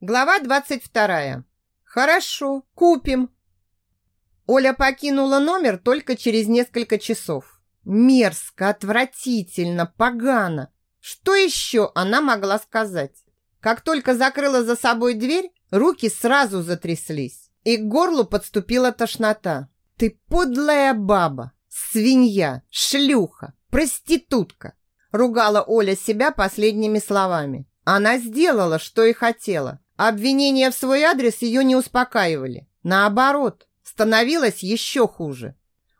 Глава 22. Хорошо, купим. Оля покинула номер только через несколько часов. Мерзко, отвратительно, погано. Что еще она могла сказать? Как только закрыла за собой дверь, руки сразу затряслись, и к горлу подступила тошнота. Ты подлая баба, свинья, шлюха, проститутка, ругала Оля себя последними словами. Она сделала, что и хотела. Обвинения в свой адрес ее не успокаивали. Наоборот, становилось еще хуже.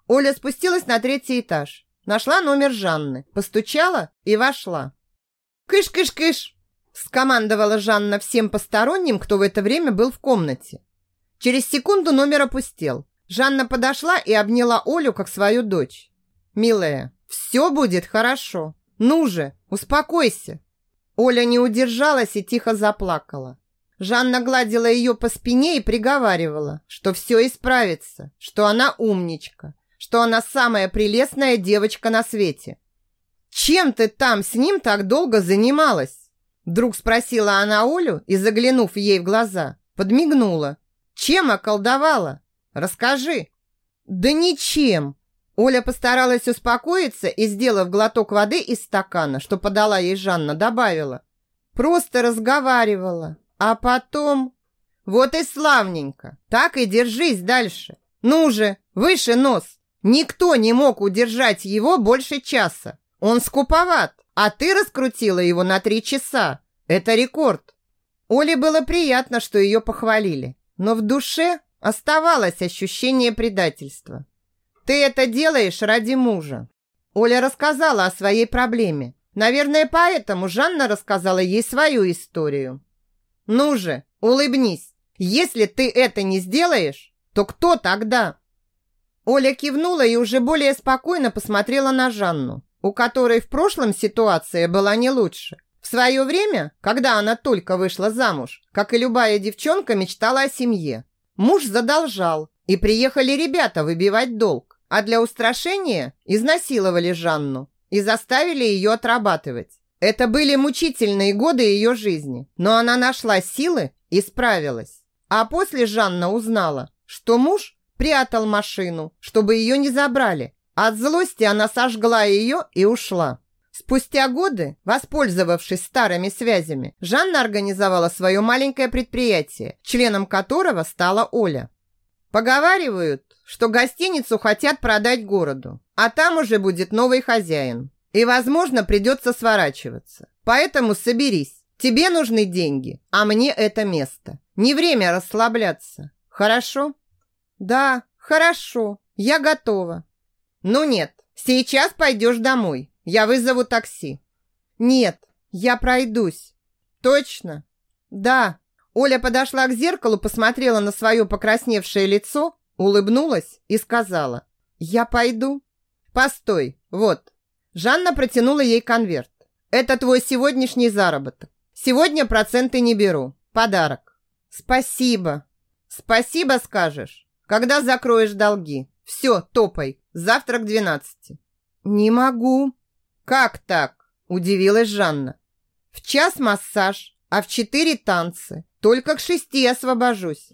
Оля спустилась на третий этаж, нашла номер Жанны, постучала и вошла. «Кыш-кыш-кыш!» – скомандовала Жанна всем посторонним, кто в это время был в комнате. Через секунду номер опустел. Жанна подошла и обняла Олю, как свою дочь. «Милая, все будет хорошо. Ну же, успокойся!» Оля не удержалась и тихо заплакала. Жанна гладила ее по спине и приговаривала, что все исправится, что она умничка, что она самая прелестная девочка на свете. «Чем ты там с ним так долго занималась?» Вдруг спросила она Олю и, заглянув ей в глаза, подмигнула. «Чем околдовала? Расскажи». «Да ничем». Оля постаралась успокоиться и, сделав глоток воды из стакана, что подала ей Жанна, добавила. «Просто разговаривала. А потом... Вот и славненько. Так и держись дальше. Ну же, выше нос. Никто не мог удержать его больше часа. Он скуповат, а ты раскрутила его на три часа. Это рекорд. Оле было приятно, что ее похвалили, но в душе оставалось ощущение предательства. Ты это делаешь ради мужа. Оля рассказала о своей проблеме. Наверное, поэтому Жанна рассказала ей свою историю. Ну же, улыбнись. Если ты это не сделаешь, то кто тогда? Оля кивнула и уже более спокойно посмотрела на Жанну, у которой в прошлом ситуация была не лучше. В свое время, когда она только вышла замуж, как и любая девчонка, мечтала о семье. Муж задолжал, и приехали ребята выбивать долг, а для устрашения изнасиловали Жанну и заставили ее отрабатывать. Это были мучительные годы ее жизни, но она нашла силы и справилась. А после Жанна узнала, что муж прятал машину, чтобы ее не забрали. От злости она сожгла ее и ушла. Спустя годы, воспользовавшись старыми связями, Жанна организовала свое маленькое предприятие, членом которого стала Оля. Поговаривают, что гостиницу хотят продать городу, а там уже будет новый хозяин. И, возможно, придется сворачиваться. Поэтому соберись. Тебе нужны деньги, а мне это место. Не время расслабляться. Хорошо? Да, хорошо. Я готова. Ну нет, сейчас пойдешь домой. Я вызову такси. Нет, я пройдусь. Точно? Да. Оля подошла к зеркалу, посмотрела на свое покрасневшее лицо, улыбнулась и сказала: "Я пойду". Постой. Вот, Жанна протянула ей конверт. «Это твой сегодняшний заработок. Сегодня проценты не беру. Подарок». «Спасибо». «Спасибо скажешь, когда закроешь долги. Все, топай. Завтра к двенадцати». «Не могу». «Как так?» – удивилась Жанна. «В час массаж, а в четыре танцы. Только к шести освобожусь».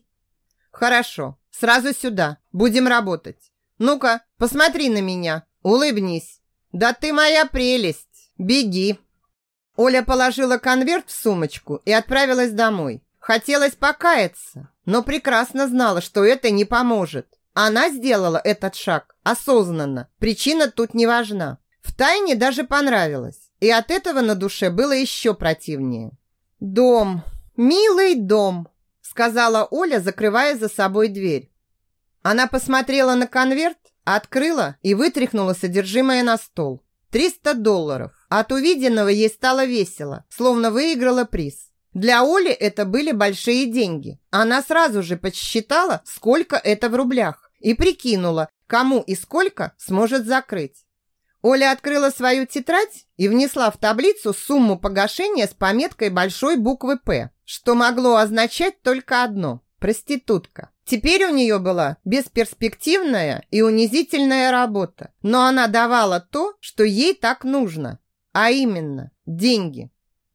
«Хорошо, сразу сюда. Будем работать. Ну-ка, посмотри на меня, улыбнись». «Да ты моя прелесть! Беги!» Оля положила конверт в сумочку и отправилась домой. Хотелось покаяться, но прекрасно знала, что это не поможет. Она сделала этот шаг осознанно. Причина тут не важна. Втайне даже понравилось. И от этого на душе было еще противнее. «Дом! Милый дом!» сказала Оля, закрывая за собой дверь. Она посмотрела на конверт Открыла и вытряхнула содержимое на стол. 300 долларов. От увиденного ей стало весело, словно выиграла приз. Для Оли это были большие деньги. Она сразу же подсчитала, сколько это в рублях, и прикинула, кому и сколько сможет закрыть. Оля открыла свою тетрадь и внесла в таблицу сумму погашения с пометкой большой буквы «П», что могло означать только одно – проститутка. Теперь у нее была бесперспективная и унизительная работа, но она давала то, что ей так нужно, а именно деньги.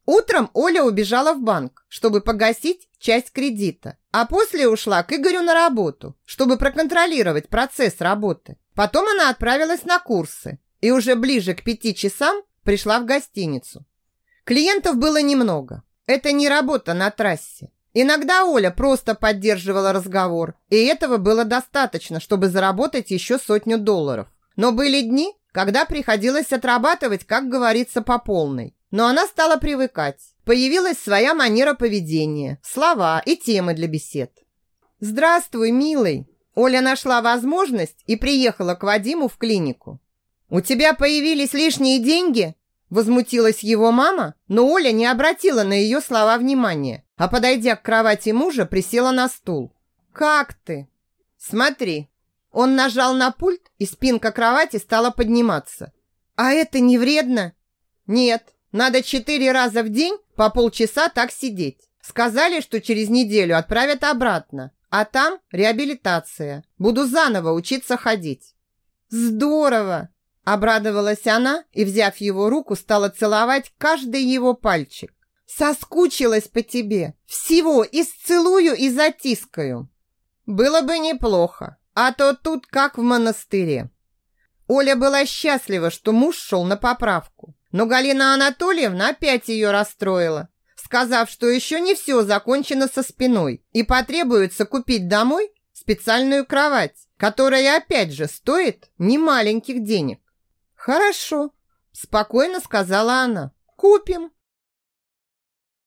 Утром Оля убежала в банк, чтобы погасить часть кредита, а после ушла к Игорю на работу, чтобы проконтролировать процесс работы. Потом она отправилась на курсы и уже ближе к пяти часам пришла в гостиницу. Клиентов было немного. Это не работа на трассе. Иногда Оля просто поддерживала разговор, и этого было достаточно, чтобы заработать еще сотню долларов. Но были дни, когда приходилось отрабатывать, как говорится, по полной. Но она стала привыкать. Появилась своя манера поведения, слова и темы для бесед. «Здравствуй, милый!» Оля нашла возможность и приехала к Вадиму в клинику. «У тебя появились лишние деньги?» Возмутилась его мама, но Оля не обратила на ее слова внимания, а, подойдя к кровати мужа, присела на стул. «Как ты?» «Смотри». Он нажал на пульт, и спинка кровати стала подниматься. «А это не вредно?» «Нет, надо четыре раза в день по полчаса так сидеть. Сказали, что через неделю отправят обратно, а там реабилитация. Буду заново учиться ходить». «Здорово!» Обрадовалась она и, взяв его руку, стала целовать каждый его пальчик. «Соскучилась по тебе! Всего исцелую и затискаю!» «Было бы неплохо, а то тут как в монастыре!» Оля была счастлива, что муж шел на поправку. Но Галина Анатольевна опять ее расстроила, сказав, что еще не все закончено со спиной и потребуется купить домой специальную кровать, которая опять же стоит немаленьких денег. «Хорошо», – спокойно сказала она. «Купим».